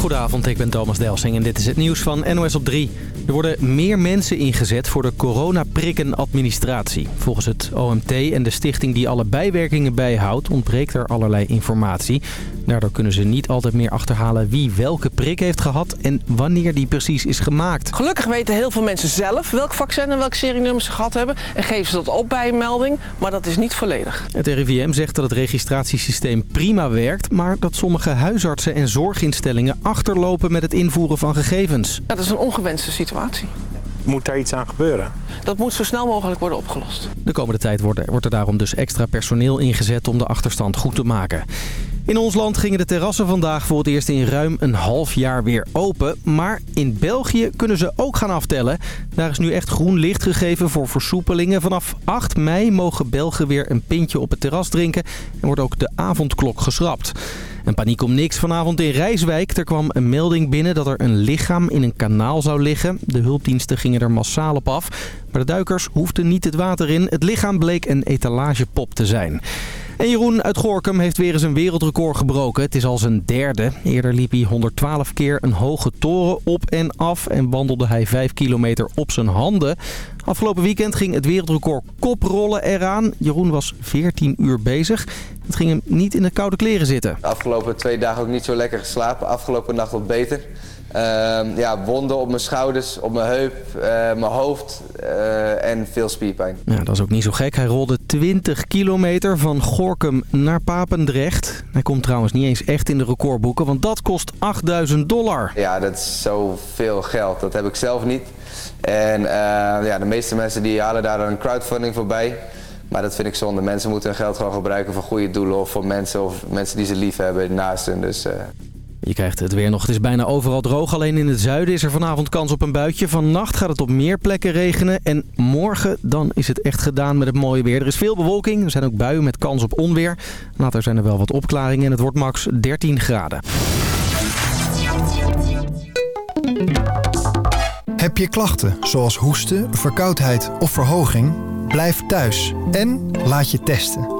Goedenavond, ik ben Thomas Delsing en dit is het nieuws van NOS op 3. Er worden meer mensen ingezet voor de coronaprikkenadministratie. Volgens het OMT en de stichting die alle bijwerkingen bijhoudt ontbreekt er allerlei informatie. Daardoor kunnen ze niet altijd meer achterhalen wie welke prik heeft gehad en wanneer die precies is gemaakt. Gelukkig weten heel veel mensen zelf welk vaccin en welk serienummer ze gehad hebben. En geven ze dat op bij een melding, maar dat is niet volledig. Het RIVM zegt dat het registratiesysteem prima werkt... maar dat sommige huisartsen en zorginstellingen achterlopen met het invoeren van gegevens. Dat is een ongewenste situatie. Moet daar iets aan gebeuren? Dat moet zo snel mogelijk worden opgelost. De komende tijd wordt er, wordt er daarom dus extra personeel ingezet om de achterstand goed te maken. In ons land gingen de terrassen vandaag voor het eerst in ruim een half jaar weer open. Maar in België kunnen ze ook gaan aftellen. Daar is nu echt groen licht gegeven voor versoepelingen. Vanaf 8 mei mogen Belgen weer een pintje op het terras drinken. En wordt ook de avondklok geschrapt. En paniek om niks vanavond in Rijswijk. Er kwam een melding binnen dat er een lichaam in een kanaal zou liggen. De hulpdiensten gingen er massaal op af. Maar de duikers hoefden niet het water in. Het lichaam bleek een etalagepop te zijn. En Jeroen uit Gorkum heeft weer eens een wereldrecord gebroken. Het is al zijn derde. Eerder liep hij 112 keer een hoge toren op en af en wandelde hij 5 kilometer op zijn handen. Afgelopen weekend ging het wereldrecord koprollen eraan. Jeroen was 14 uur bezig. Het ging hem niet in de koude kleren zitten. Afgelopen twee dagen ook niet zo lekker geslapen. Afgelopen nacht wat beter. Ehm, ja, wonden op mijn schouders, op mijn heup, eh, mijn hoofd eh, en veel spierpijn. Ja, dat is ook niet zo gek. Hij rolde 20 kilometer van Gorkum naar Papendrecht. Hij komt trouwens niet eens echt in de recordboeken, want dat kost 8000 dollar. Ja, dat is zoveel geld. Dat heb ik zelf niet. En eh, ja, de meeste mensen die halen daar een crowdfunding voorbij. Maar dat vind ik zonde. Mensen moeten hun geld gewoon gebruiken voor goede doelen of voor mensen of mensen die ze lief hebben naast hen. Dus, je krijgt het weer nog. Het is bijna overal droog. Alleen in het zuiden is er vanavond kans op een buitje. Vannacht gaat het op meer plekken regenen. En morgen dan is het echt gedaan met het mooie weer. Er is veel bewolking. Er zijn ook buien met kans op onweer. Later zijn er wel wat opklaringen. En het wordt max 13 graden. Heb je klachten zoals hoesten, verkoudheid of verhoging? Blijf thuis en laat je testen.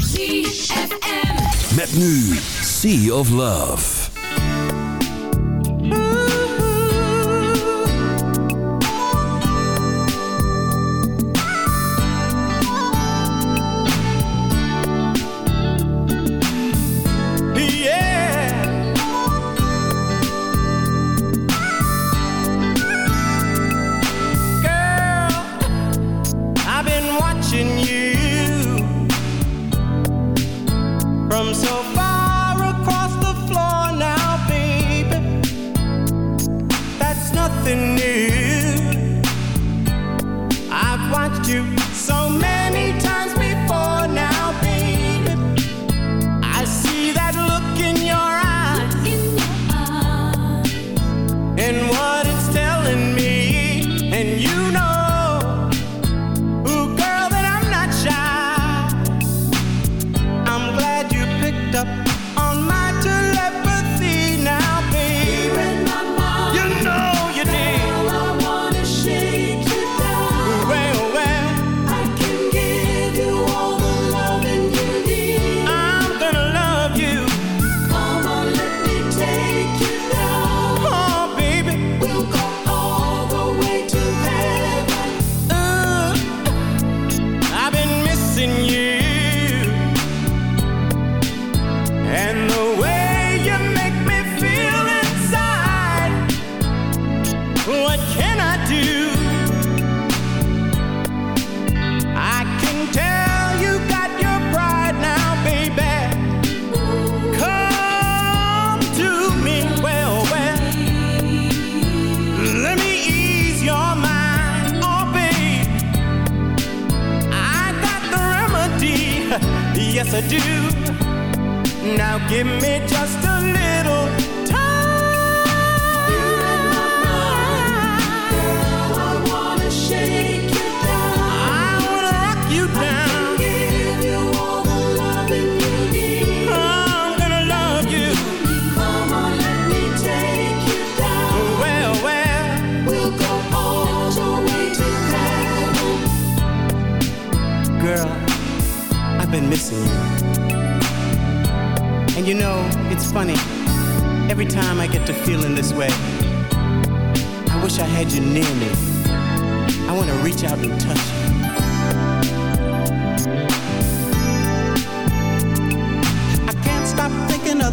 Met nu Sea of Love.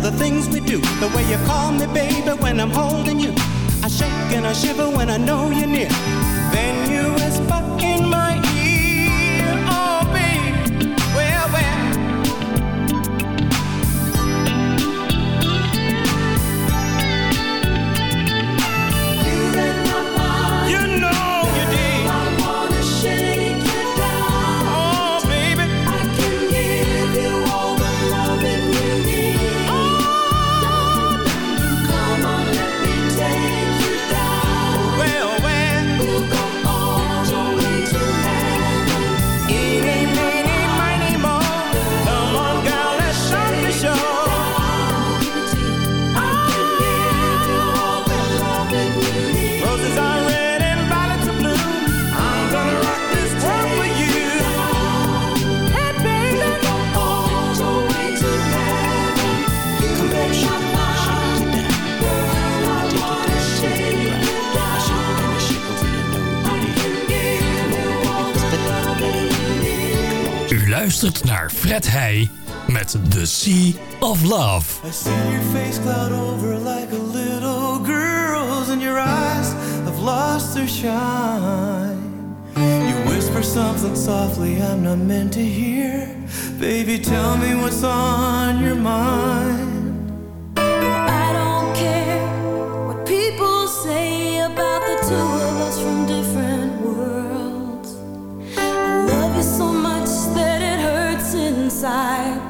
the things we do. The way you call me, baby, when I'm holding you. I shake and I shiver when I know you're near. Then you whisper in my luistert naar Fred Heij met The Sea of Love. I see your face cloud over like a little girl's and your eyes have lost their shine. You whisper something softly I'm not meant to hear. Baby, tell me what's on your mind. side.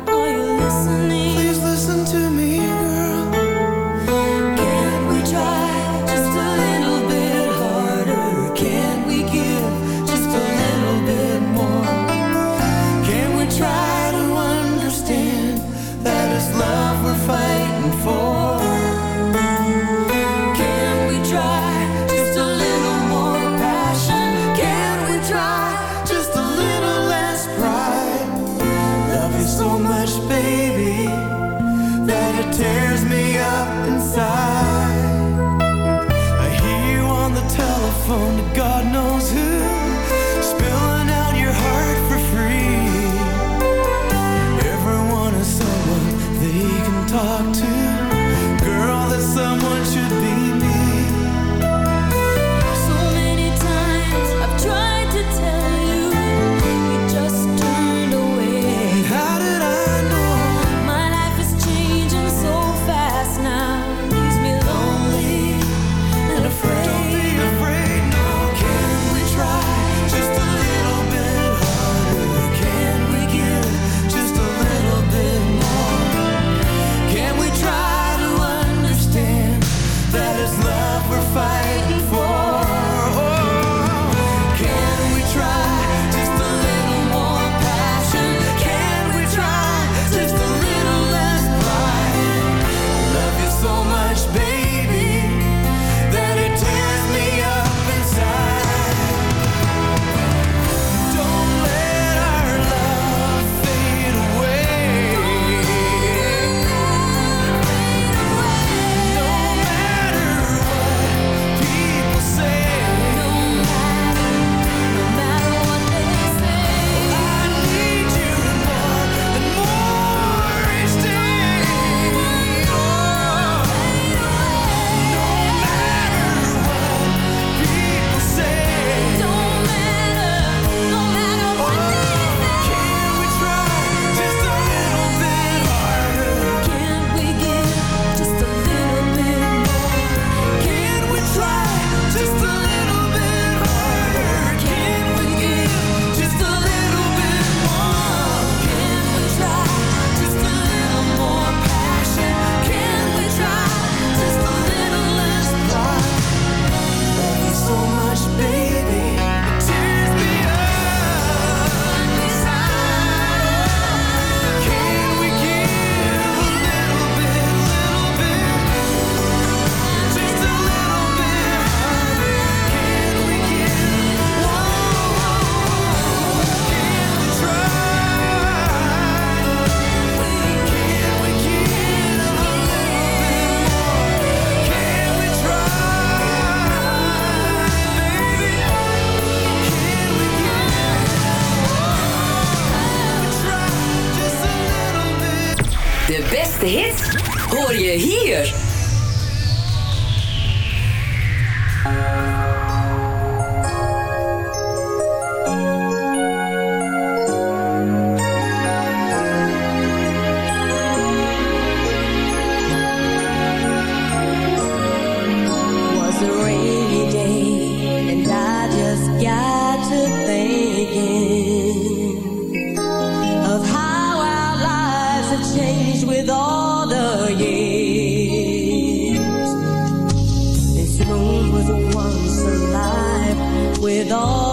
Room was once alive. With all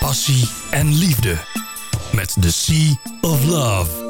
Passie en liefde. Met The Sea of Love.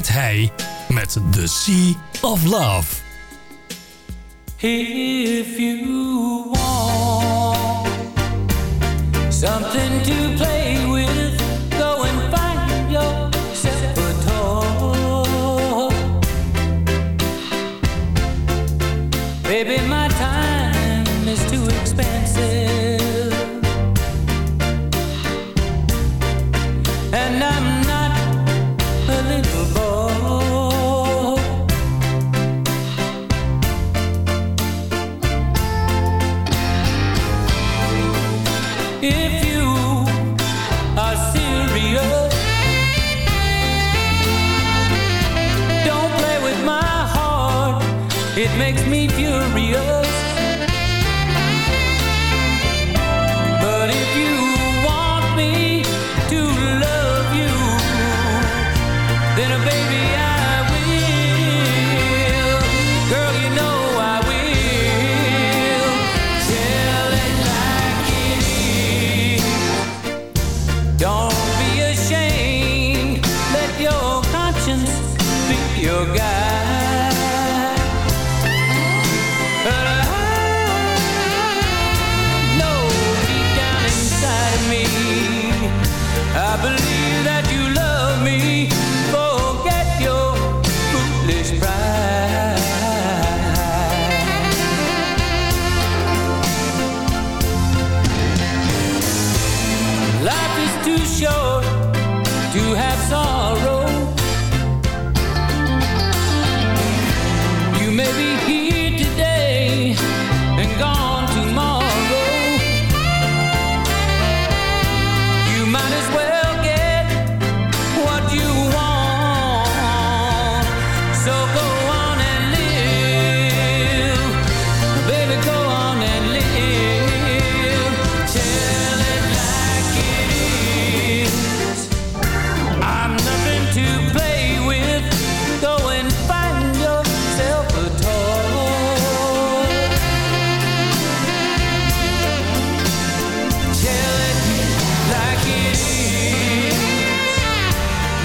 Jet Hey met The Sea of Love. If you makes me furious.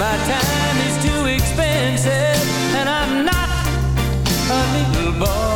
My time is too expensive, and I'm not a little boy.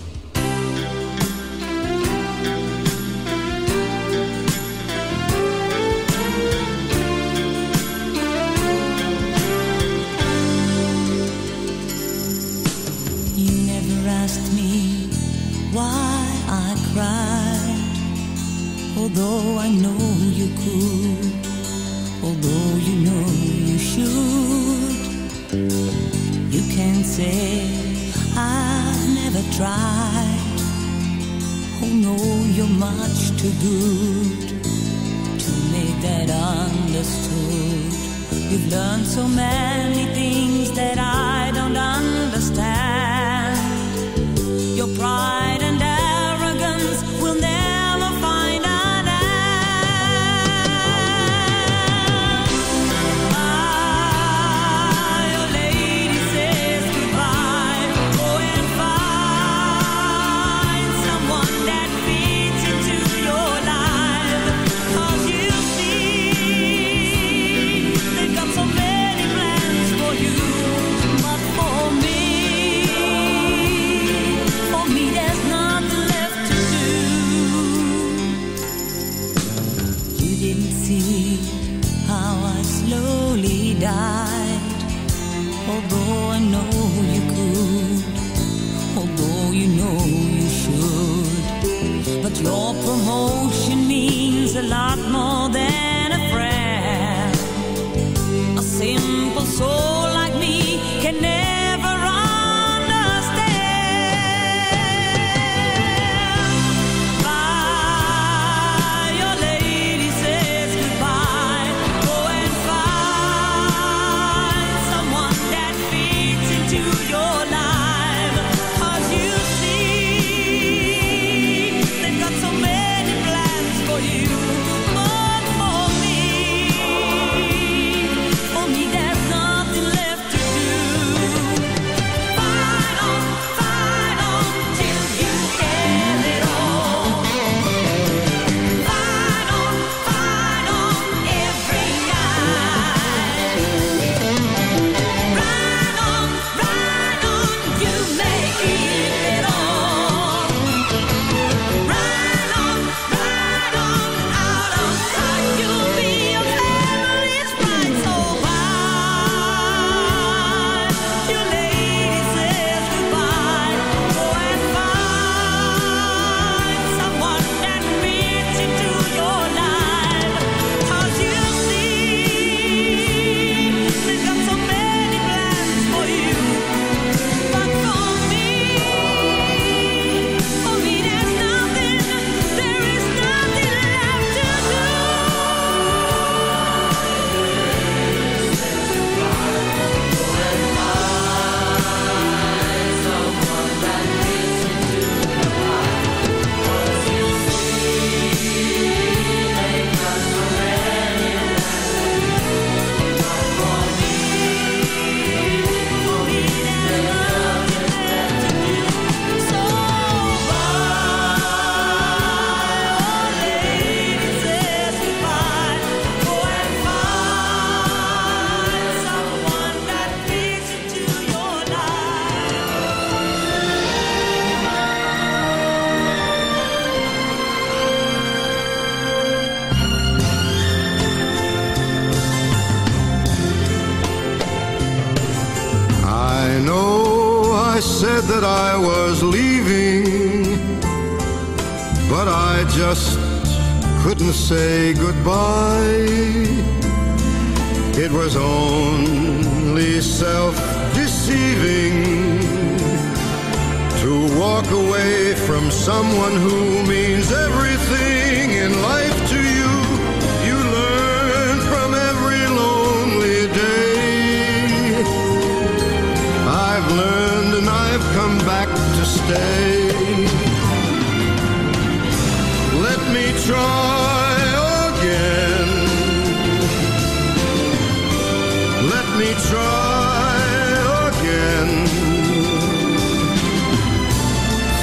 try. Oh no, you're much too good to make that understood. You've learned so many things that I don't understand. Goodbye. It was only self deceiving to walk away from someone who means everything in life to you. You learn from every lonely day. I've learned and I've come back to stay. Let me try try again.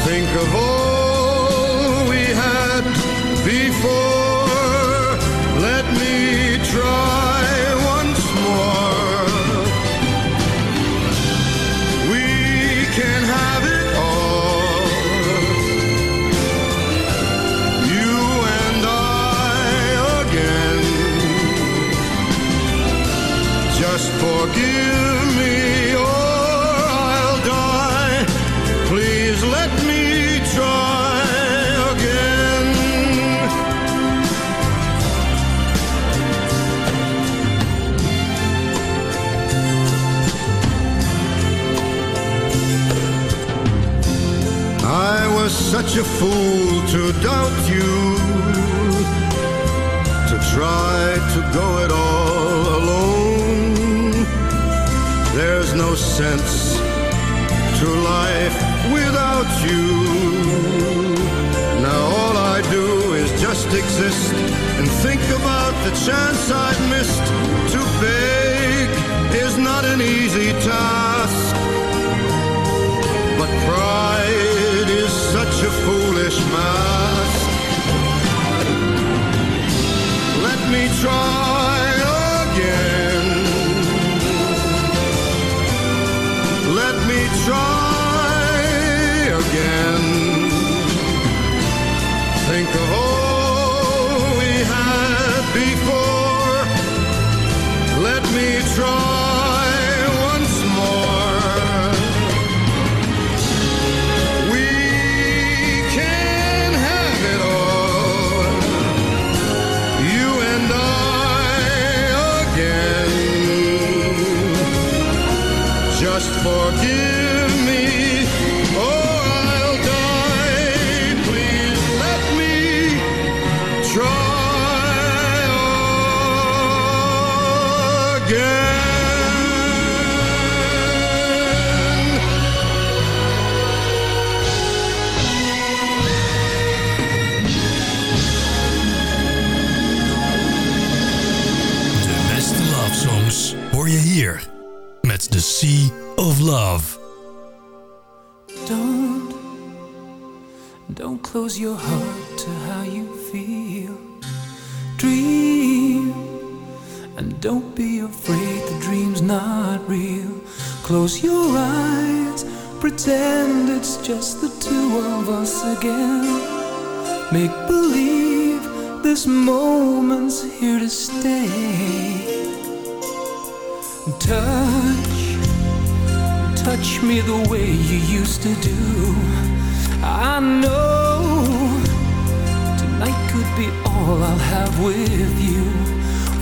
Think of all we had before. Such a fool to doubt you, to try to go it all sense to life without you. Now all I do is just exist and think about the chance I've missed. To beg is not an easy task.